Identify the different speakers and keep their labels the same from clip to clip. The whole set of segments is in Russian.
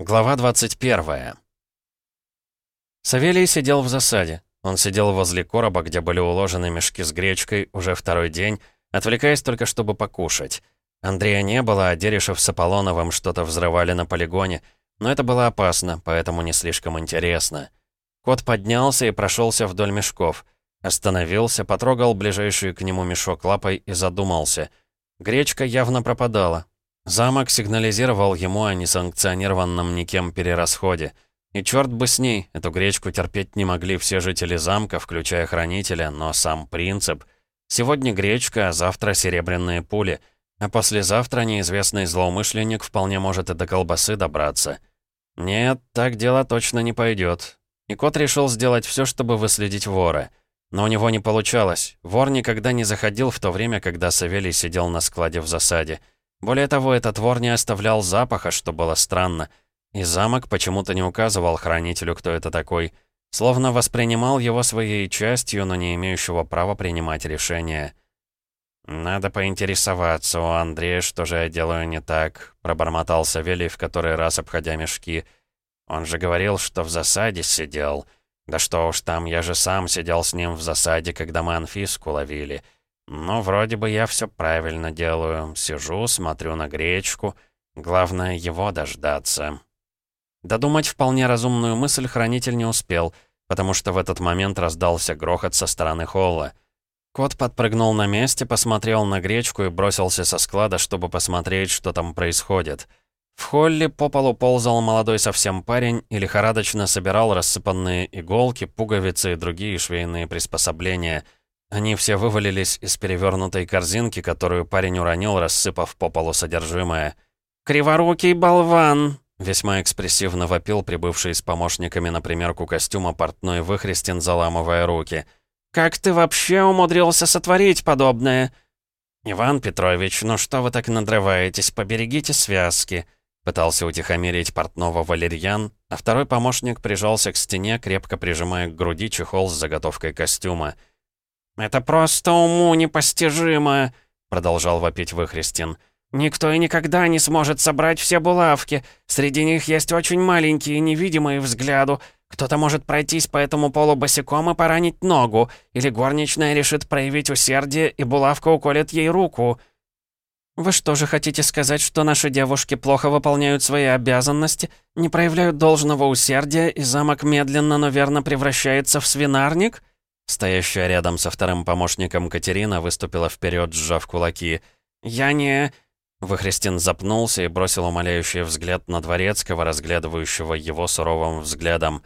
Speaker 1: Глава 21 Савелий сидел в засаде. Он сидел возле короба, где были уложены мешки с гречкой, уже второй день, отвлекаясь только, чтобы покушать. Андрея не было, а Дерешев с Аполлоновым что-то взрывали на полигоне, но это было опасно, поэтому не слишком интересно. Кот поднялся и прошелся вдоль мешков. Остановился, потрогал ближайший к нему мешок лапой и задумался. Гречка явно пропадала, Замок сигнализировал ему о несанкционированном никем перерасходе. И черт бы с ней, эту гречку терпеть не могли все жители замка, включая хранителя, но сам принцип. Сегодня гречка, а завтра серебряные пули, а послезавтра неизвестный злоумышленник вполне может и до колбасы добраться. Нет, так дело точно не пойдет. И кот решил сделать все, чтобы выследить вора. Но у него не получалось. Вор никогда не заходил в то время, когда Савелий сидел на складе в засаде. Более того, этот вор не оставлял запаха, что было странно. И замок почему-то не указывал хранителю, кто это такой. Словно воспринимал его своей частью, но не имеющего права принимать решения. «Надо поинтересоваться у Андрея, что же я делаю не так», — пробормотал Савелий в который раз, обходя мешки. «Он же говорил, что в засаде сидел. Да что уж там, я же сам сидел с ним в засаде, когда мы Анфиску ловили. «Ну, вроде бы я все правильно делаю. Сижу, смотрю на гречку. Главное, его дождаться». Додумать вполне разумную мысль хранитель не успел, потому что в этот момент раздался грохот со стороны холла. Кот подпрыгнул на месте, посмотрел на гречку и бросился со склада, чтобы посмотреть, что там происходит. В холле по полу ползал молодой совсем парень и лихорадочно собирал рассыпанные иголки, пуговицы и другие швейные приспособления — они все вывалились из перевернутой корзинки, которую парень уронил, рассыпав по полу содержимое. «Криворукий болван!» — весьма экспрессивно вопил прибывший с помощниками на примерку костюма портной Выхрестин, заламывая руки. «Как ты вообще умудрился сотворить подобное?» «Иван Петрович, ну что вы так надрываетесь? Поберегите связки!» Пытался утихомирить портного валерьян, а второй помощник прижался к стене, крепко прижимая к груди чехол с заготовкой костюма. «Это просто уму непостижимо», — продолжал вопить Выхрестин. «Никто и никогда не сможет собрать все булавки. Среди них есть очень маленькие, невидимые взгляду. Кто-то может пройтись по этому полу босиком и поранить ногу, или горничная решит проявить усердие, и булавка уколет ей руку». «Вы что же хотите сказать, что наши девушки плохо выполняют свои обязанности, не проявляют должного усердия, и замок медленно, но верно превращается в свинарник?» Стоящая рядом со вторым помощником Катерина выступила вперед, сжав кулаки. «Я не...» Выхрестин запнулся и бросил умоляющий взгляд на Дворецкого, разглядывающего его суровым взглядом.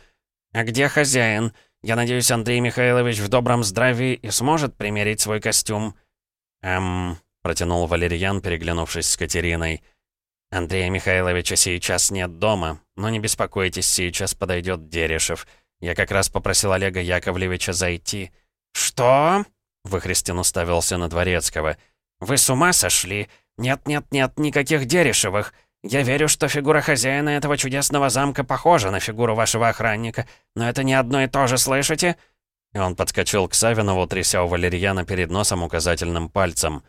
Speaker 1: «А где хозяин? Я надеюсь, Андрей Михайлович в добром здравии и сможет примерить свой костюм?» «Эм...» — протянул Валерьян, переглянувшись с Катериной. «Андрея Михайловича сейчас нет дома, но не беспокойтесь, сейчас подойдет Дерешев». Я как раз попросил Олега Яковлевича зайти». «Что?» — Выхрестин уставился на Дворецкого. «Вы с ума сошли? Нет-нет-нет, никаких Дерешевых. Я верю, что фигура хозяина этого чудесного замка похожа на фигуру вашего охранника. Но это не одно и то же, слышите?» И он подскочил к Савинову, тряся у Валерьяна перед носом указательным пальцем.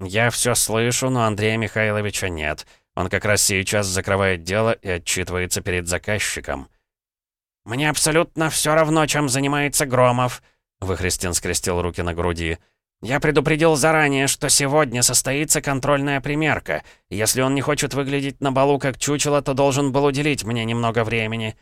Speaker 1: «Я все слышу, но Андрея Михайловича нет. Он как раз сейчас закрывает дело и отчитывается перед заказчиком». «Мне абсолютно все равно, чем занимается Громов», — Выхрестин скрестил руки на груди. «Я предупредил заранее, что сегодня состоится контрольная примерка. Если он не хочет выглядеть на балу как чучело, то должен был уделить мне немного времени».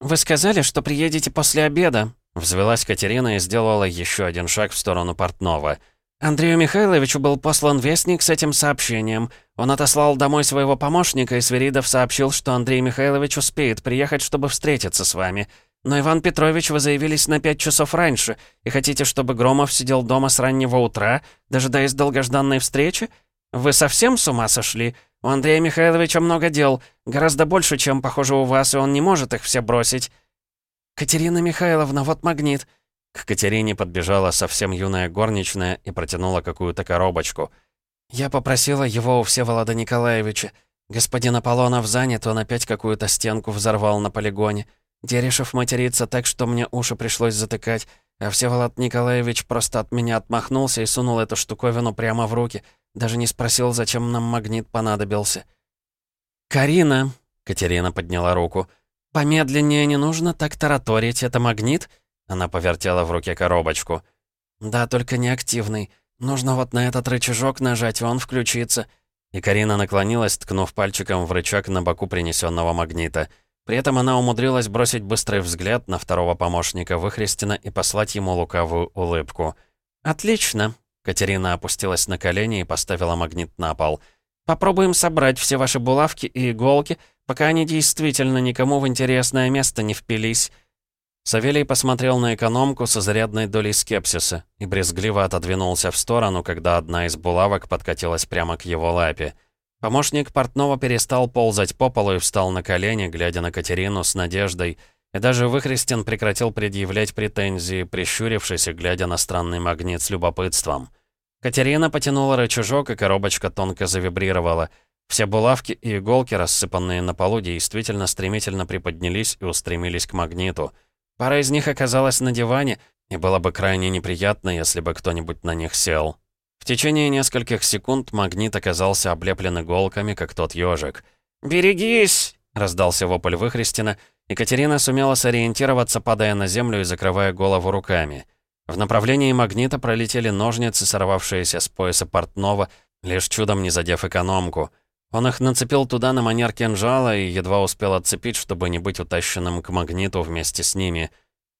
Speaker 1: «Вы сказали, что приедете после обеда», — взвелась Катерина и сделала еще один шаг в сторону портного. Андрею Михайловичу был послан вестник с этим сообщением. Он отослал домой своего помощника, и Сверидов сообщил, что Андрей Михайлович успеет приехать, чтобы встретиться с вами. Но, Иван Петрович, вы заявились на пять часов раньше, и хотите, чтобы Громов сидел дома с раннего утра, дожидаясь долгожданной встречи? Вы совсем с ума сошли? У Андрея Михайловича много дел, гораздо больше, чем, похоже, у вас, и он не может их все бросить. Катерина Михайловна, вот магнит. К Катерине подбежала совсем юная горничная и протянула какую-то коробочку. «Я попросила его у Всеволода Николаевича. Господин Аполлонов занят, он опять какую-то стенку взорвал на полигоне. Дерешев матерится так, что мне уши пришлось затыкать, а Всеволод Николаевич просто от меня отмахнулся и сунул эту штуковину прямо в руки. Даже не спросил, зачем нам магнит понадобился». «Карина!» Катерина подняла руку. «Помедленнее не нужно так тараторить, это магнит?» Она повертела в руке коробочку. «Да, только не активный. Нужно вот на этот рычажок нажать, и он включится». И Карина наклонилась, ткнув пальчиком в рычаг на боку принесенного магнита. При этом она умудрилась бросить быстрый взгляд на второго помощника Выхрестина и послать ему лукавую улыбку. «Отлично!» Катерина опустилась на колени и поставила магнит на пол. «Попробуем собрать все ваши булавки и иголки, пока они действительно никому в интересное место не впились». Савелий посмотрел на экономку с изрядной долей скепсиса и брезгливо отодвинулся в сторону, когда одна из булавок подкатилась прямо к его лапе. Помощник портного перестал ползать по полу и встал на колени, глядя на Катерину с надеждой, и даже Выхрестин прекратил предъявлять претензии, прищурившись и глядя на странный магнит с любопытством. Катерина потянула рычажок, и коробочка тонко завибрировала. Все булавки и иголки, рассыпанные на полу, действительно стремительно приподнялись и устремились к магниту. Пара из них оказалась на диване, и было бы крайне неприятно, если бы кто-нибудь на них сел. В течение нескольких секунд магнит оказался облеплен иголками, как тот ежик. «Берегись!» — раздался вопль Выхрестина. Екатерина сумела сориентироваться, падая на землю и закрывая голову руками. В направлении магнита пролетели ножницы, сорвавшиеся с пояса портного, лишь чудом не задев экономку. Он их нацепил туда на манер кинжала и едва успел отцепить, чтобы не быть утащенным к магниту вместе с ними.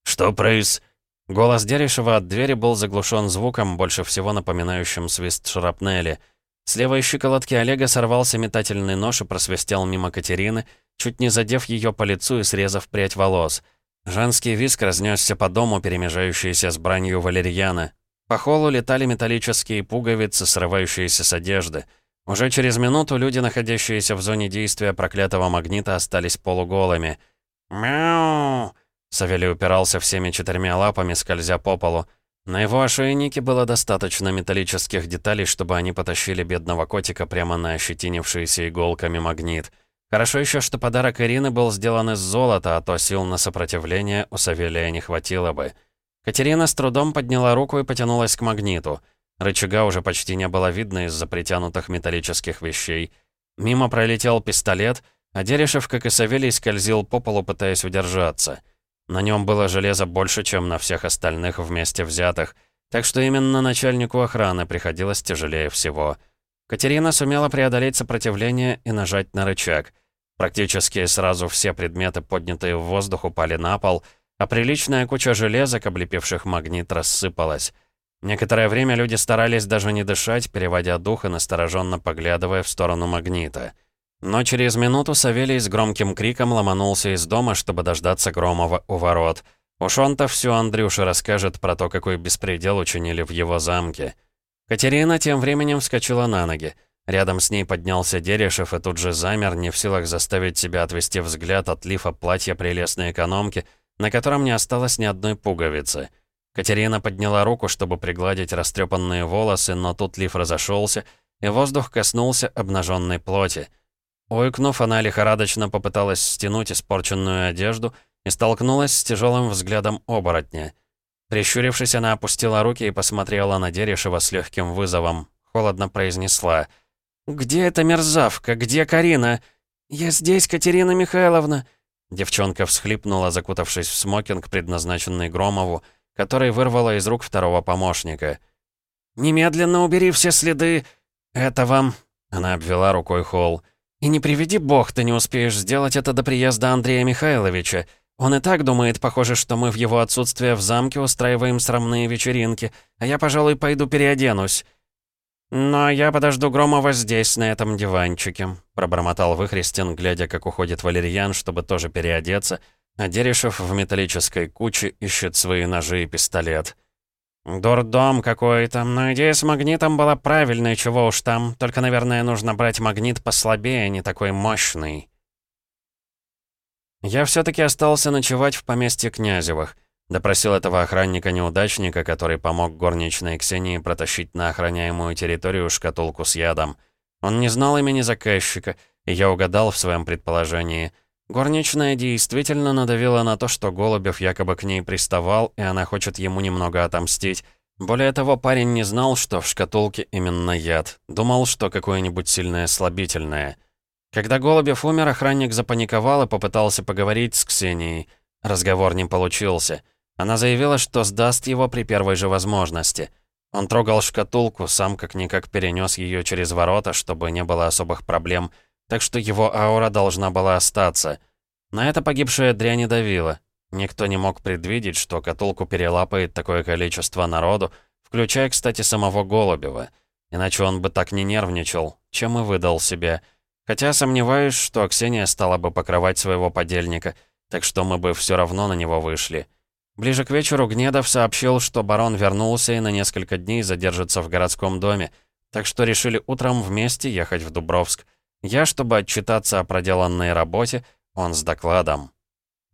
Speaker 1: «Что проис...» Голос Дерешева от двери был заглушен звуком, больше всего напоминающим свист шрапнели. С левой щиколотки Олега сорвался метательный нож и просвистел мимо Катерины, чуть не задев ее по лицу и срезав прядь волос. Женский виск разнесся по дому, перемежающийся с бранью валерьяна. По холу летали металлические пуговицы, срывающиеся с одежды. Уже через минуту люди, находящиеся в зоне действия проклятого магнита, остались полуголыми. «Мяу!» Савелий упирался всеми четырьмя лапами, скользя по полу. На его ошейнике было достаточно металлических деталей, чтобы они потащили бедного котика прямо на ощетинившийся иголками магнит. Хорошо еще, что подарок Ирины был сделан из золота, а то сил на сопротивление у Савелия не хватило бы. Катерина с трудом подняла руку и потянулась к магниту. Рычага уже почти не было видно из-за притянутых металлических вещей. Мимо пролетел пистолет, а Дерешев, как и Савелий, скользил по полу, пытаясь удержаться — на нем было железа больше, чем на всех остальных вместе взятых, так что именно начальнику охраны приходилось тяжелее всего. Катерина сумела преодолеть сопротивление и нажать на рычаг. Практически сразу все предметы, поднятые в воздух, упали на пол, а приличная куча железок, облепивших магнит, рассыпалась. Некоторое время люди старались даже не дышать, переводя дух и настороженно поглядывая в сторону магнита. Но через минуту Савелий с громким криком ломанулся из дома, чтобы дождаться Громова у ворот. Уж он-то все Андрюше расскажет про то, какой беспредел учинили в его замке. Катерина тем временем вскочила на ноги. Рядом с ней поднялся Дерешев и тут же замер, не в силах заставить себя отвести взгляд от лифа платья прелестной экономки, на котором не осталось ни одной пуговицы. Катерина подняла руку, чтобы пригладить растрепанные волосы, но тут лиф разошелся, и воздух коснулся обнаженной плоти. Ойкнув, она лихорадочно попыталась стянуть испорченную одежду и столкнулась с тяжелым взглядом оборотня. Прищурившись, она опустила руки и посмотрела на Дерешева с легким вызовом. Холодно произнесла. «Где эта мерзавка? Где Карина?» «Я здесь, Катерина Михайловна!» Девчонка всхлипнула, закутавшись в смокинг, предназначенный Громову, который вырвала из рук второго помощника. «Немедленно убери все следы! Это вам...» Она обвела рукой холл. И не приведи бог, ты не успеешь сделать это до приезда Андрея Михайловича. Он и так думает, похоже, что мы в его отсутствие в замке устраиваем срамные вечеринки, а я, пожалуй, пойду переоденусь». «Но я подожду Громова здесь, на этом диванчике», — пробормотал Выхрестин, глядя, как уходит Валерьян, чтобы тоже переодеться, а Дерешев в металлической куче ищет свои ножи и пистолет. «Дурдом какой-то, но идея с магнитом была правильной, чего уж там. Только, наверное, нужно брать магнит послабее, не такой мощный». Я все-таки остался ночевать в поместье Князевых. Допросил этого охранника-неудачника, который помог горничной Ксении протащить на охраняемую территорию шкатулку с ядом. Он не знал имени заказчика, и я угадал в своем предположении — Горничная действительно надавила на то, что Голубев якобы к ней приставал, и она хочет ему немного отомстить. Более того, парень не знал, что в шкатулке именно яд. Думал, что какое-нибудь сильное слабительное. Когда Голубев умер, охранник запаниковал и попытался поговорить с Ксенией. Разговор не получился. Она заявила, что сдаст его при первой же возможности. Он трогал шкатулку, сам как-никак перенес ее через ворота, чтобы не было особых проблем, так что его аура должна была остаться. На это погибшая дрянь давила. Никто не мог предвидеть, что катулку перелапает такое количество народу, включая, кстати, самого Голубева. Иначе он бы так не нервничал, чем и выдал себя — Хотя сомневаюсь, что Ксения стала бы покрывать своего подельника, так что мы бы все равно на него вышли. Ближе к вечеру Гнедов сообщил, что барон вернулся и на несколько дней задержится в городском доме, так что решили утром вместе ехать в Дубровск. Я, чтобы отчитаться о проделанной работе, он с докладом.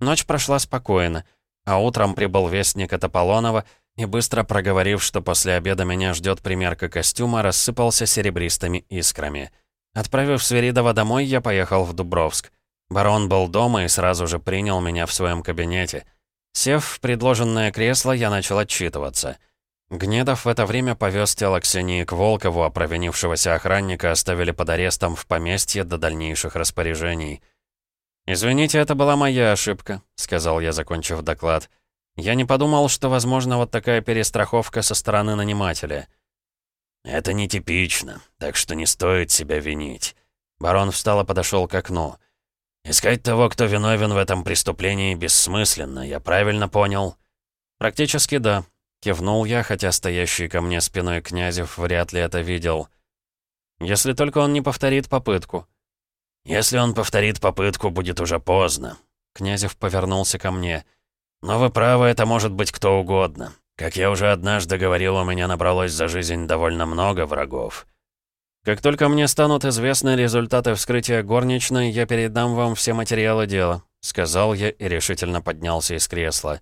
Speaker 1: Ночь прошла спокойно, а утром прибыл вестник от Аполлонова и, быстро проговорив, что после обеда меня ждет примерка костюма, рассыпался серебристыми искрами. Отправив Сверидова домой, я поехал в Дубровск. Барон был дома и сразу же принял меня в своем кабинете. Сев в предложенное кресло, я начал отчитываться. Гнедов в это время повез тело Ксении к Волкову, а провинившегося охранника оставили под арестом в поместье до дальнейших распоряжений. «Извините, это была моя ошибка», — сказал я, закончив доклад. «Я не подумал, что возможно вот такая перестраховка со стороны нанимателя».
Speaker 2: «Это нетипично, так что не стоит себя винить». Барон встал и подошел к окну. «Искать того, кто виновен в этом преступлении, бессмысленно, я правильно понял?»
Speaker 1: «Практически да», — кивнул я, хотя стоящий ко мне спиной Князев вряд ли это видел. «Если только он не повторит попытку».
Speaker 2: «Если он повторит попытку, будет уже поздно».
Speaker 1: Князев повернулся ко мне.
Speaker 2: «Но вы правы, это может быть кто угодно. Как я уже однажды говорил, у меня набралось за жизнь довольно много врагов.
Speaker 1: Как только мне станут известны результаты вскрытия горничной, я передам вам все материалы дела», — сказал я и решительно поднялся из кресла.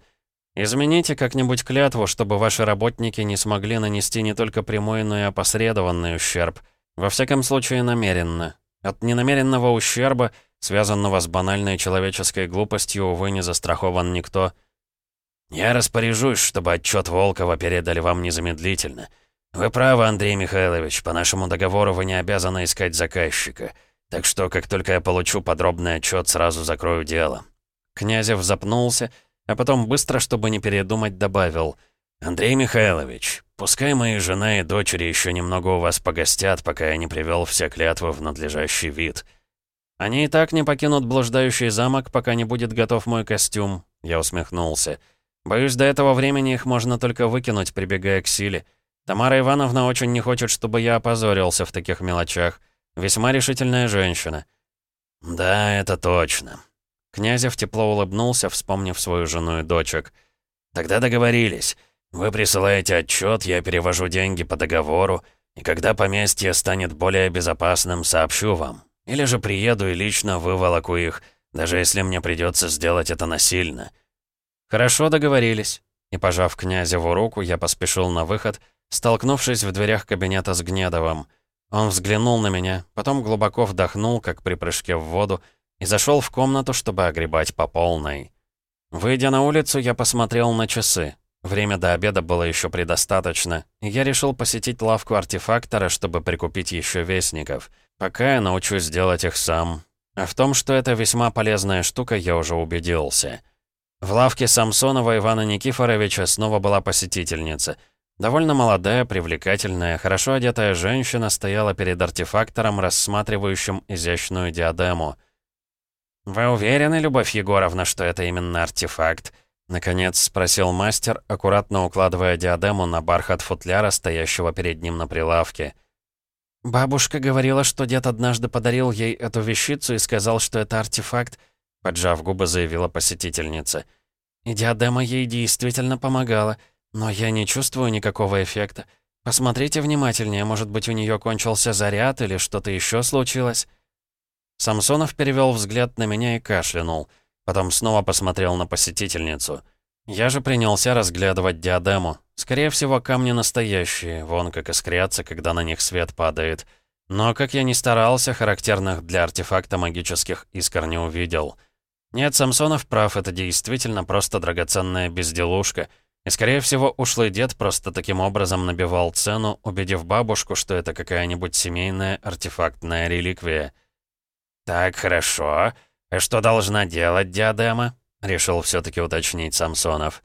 Speaker 1: «Измените как-нибудь клятву, чтобы ваши работники не смогли нанести не только прямой, но и опосредованный ущерб. Во всяком случае, намеренно. От ненамеренного ущерба, связанного с банальной человеческой глупостью, увы, не застрахован никто».
Speaker 2: «Я распоряжусь, чтобы отчет Волкова передали вам незамедлительно. Вы правы, Андрей Михайлович, по нашему договору вы не обязаны искать заказчика. Так что, как только я получу подробный отчет, сразу закрою дело».
Speaker 1: Князев запнулся, а потом быстро, чтобы не передумать, добавил.
Speaker 2: «Андрей Михайлович, пускай мои жена и дочери еще немного у вас погостят, пока я не привел все клятвы в надлежащий вид».
Speaker 1: «Они и так не покинут блуждающий замок, пока не будет готов мой костюм», — я усмехнулся. «Я Боюсь, до этого времени их можно только выкинуть, прибегая к силе. Тамара Ивановна очень не хочет, чтобы я опозорился в таких мелочах. Весьма решительная женщина».
Speaker 2: «Да, это точно».
Speaker 1: Князев тепло улыбнулся, вспомнив свою жену и дочек.
Speaker 2: «Тогда договорились. Вы присылаете отчет, я перевожу деньги по договору, и когда поместье станет более безопасным, сообщу вам. Или же приеду и лично выволоку их, даже если мне придется сделать это насильно».
Speaker 1: «Хорошо, договорились». И, пожав князеву руку, я поспешил на выход, столкнувшись в дверях кабинета с Гнедовым. Он взглянул на меня, потом глубоко вдохнул, как при прыжке в воду, и зашел в комнату, чтобы огребать по полной. Выйдя на улицу, я посмотрел на часы. Время до обеда было еще предостаточно, и я решил посетить лавку артефактора, чтобы прикупить еще вестников. Пока я научусь делать их сам. А в том, что это весьма полезная штука, я уже убедился. В лавке Самсонова Ивана Никифоровича снова была посетительница. Довольно молодая, привлекательная, хорошо одетая женщина стояла перед артефактором, рассматривающим изящную диадему. «Вы уверены, Любовь Егоровна, что это именно артефакт?» Наконец спросил мастер, аккуратно укладывая диадему на бархат футляра, стоящего перед ним на прилавке. «Бабушка говорила, что дед однажды подарил ей эту вещицу и сказал, что это артефакт, Поджав губы, заявила посетительница. И диадема ей действительно помогала, но я не чувствую никакого эффекта. Посмотрите внимательнее, может быть, у нее кончился заряд или что-то еще случилось?» Самсонов перевел взгляд на меня и кашлянул. Потом снова посмотрел на посетительницу. Я же принялся разглядывать диадему. Скорее всего, камни настоящие, вон как искрятся, когда на них свет падает. Но, как я ни старался, характерных для артефакта магических искр не увидел. Нет, Самсонов прав, это действительно просто драгоценная безделушка. И, скорее всего, ушлый дед просто таким образом набивал цену, убедив бабушку, что это какая-нибудь семейная артефактная реликвия. «Так, хорошо. А что должна делать диадема?» — решил все таки уточнить Самсонов.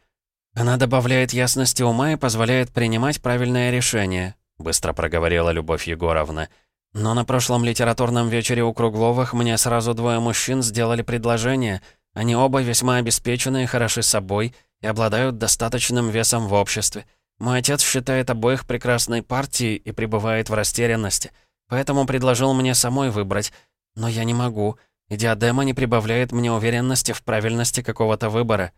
Speaker 2: «Она добавляет ясности ума и позволяет принимать правильное решение», — быстро проговорила Любовь Егоровна. «Но на прошлом литературном вечере у Кругловых мне сразу двое мужчин сделали предложение. Они оба весьма обеспечены и хороши собой, и обладают достаточным весом в обществе. Мой отец считает обоих прекрасной партией и пребывает в растерянности, поэтому предложил мне самой выбрать. Но я не могу, и диадема не прибавляет мне уверенности в правильности какого-то выбора».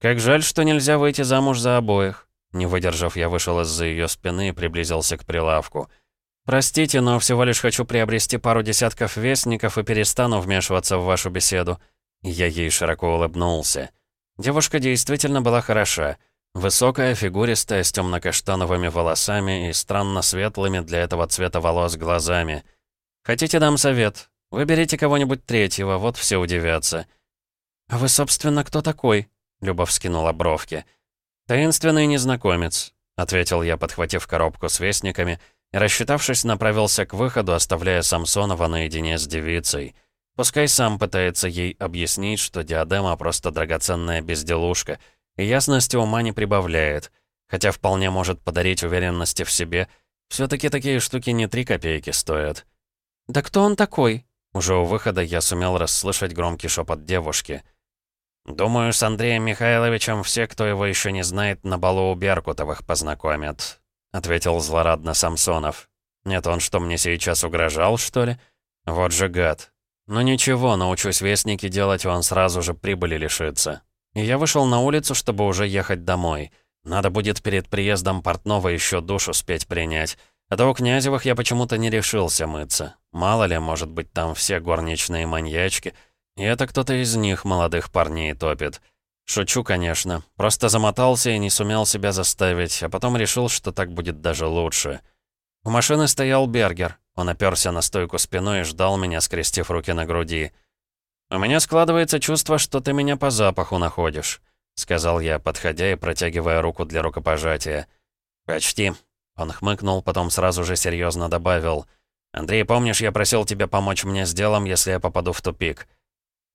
Speaker 1: «Как жаль, что нельзя выйти замуж за обоих». Не выдержав, я вышел из-за ее спины и приблизился к прилавку. «Простите, но всего лишь хочу приобрести пару десятков вестников и перестану вмешиваться в вашу беседу». Я ей широко улыбнулся. Девушка действительно была хороша. Высокая, фигуристая, с темно-каштановыми волосами и странно светлыми для этого цвета волос глазами. «Хотите, дам совет? Выберите кого-нибудь третьего, вот все удивятся».
Speaker 2: «А вы, собственно, кто такой?»
Speaker 1: Люба вскинула бровки. «Таинственный незнакомец», — ответил я, подхватив коробку с вестниками, и, рассчитавшись, направился к выходу, оставляя Самсонова наедине с девицей. Пускай сам пытается ей объяснить, что диадема просто драгоценная безделушка, и ясности ума не прибавляет, хотя вполне может подарить уверенности в себе. все таки такие штуки не три копейки стоят.
Speaker 2: «Да кто он такой?»
Speaker 1: Уже у выхода я сумел расслышать громкий шепот девушки — «Думаю, с Андреем Михайловичем все, кто его еще не знает, на балу у Беркутовых познакомят», — ответил злорадно Самсонов. «Нет, он что, мне сейчас угрожал, что ли? Вот же гад. Ну ничего, научусь вестники делать, он сразу же прибыли лишится». И я вышел на улицу, чтобы уже ехать домой. Надо будет перед приездом портного еще душу спеть принять. А то у Князевых я почему-то не решился мыться. Мало ли, может быть, там все горничные маньячки — и это кто-то из них, молодых парней, топит. Шучу, конечно. Просто замотался и не сумел себя заставить, а потом решил, что так будет даже лучше. У машины стоял Бергер. Он оперся на стойку спиной и ждал меня, скрестив руки на груди. «У меня складывается чувство, что ты меня по запаху находишь», — сказал я, подходя и протягивая руку для рукопожатия. «Почти». Он хмыкнул, потом сразу же серьезно добавил. «Андрей, помнишь, я просил тебя помочь мне с делом, если я попаду в тупик?»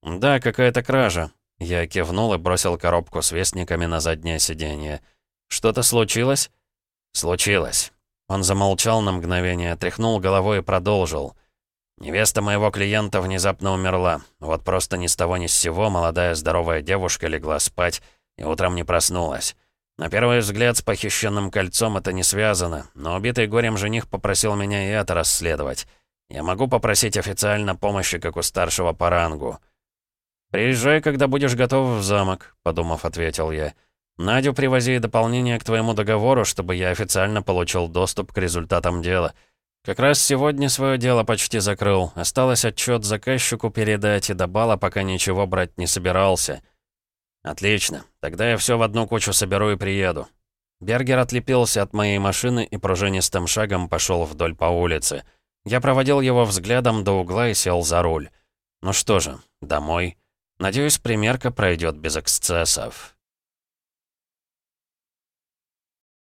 Speaker 1: «Да, какая-то кража». Я кивнул и бросил коробку с вестниками на заднее сиденье. «Что-то случилось?» «Случилось». Он замолчал на мгновение, тряхнул головой и продолжил. «Невеста моего клиента внезапно умерла. Вот просто ни с того ни с сего молодая здоровая девушка легла спать и утром не проснулась. На первый взгляд с похищенным кольцом это не связано, но убитый горем жених попросил меня и это расследовать. Я могу попросить официально помощи, как у старшего по рангу». «Приезжай, когда будешь готов в замок», — подумав, ответил я. «Надю привози дополнение к твоему договору, чтобы я официально получил доступ к результатам дела. Как раз сегодня свое дело почти закрыл. Осталось отчет заказчику передать, и до бала пока ничего брать не собирался». «Отлично. Тогда я все в одну кучу соберу и приеду». Бергер отлепился от моей машины и пружинистым шагом пошел вдоль по улице. Я проводил его взглядом до угла и сел за руль. Ну что же, домой. Надеюсь, примерка пройдет без эксцессов.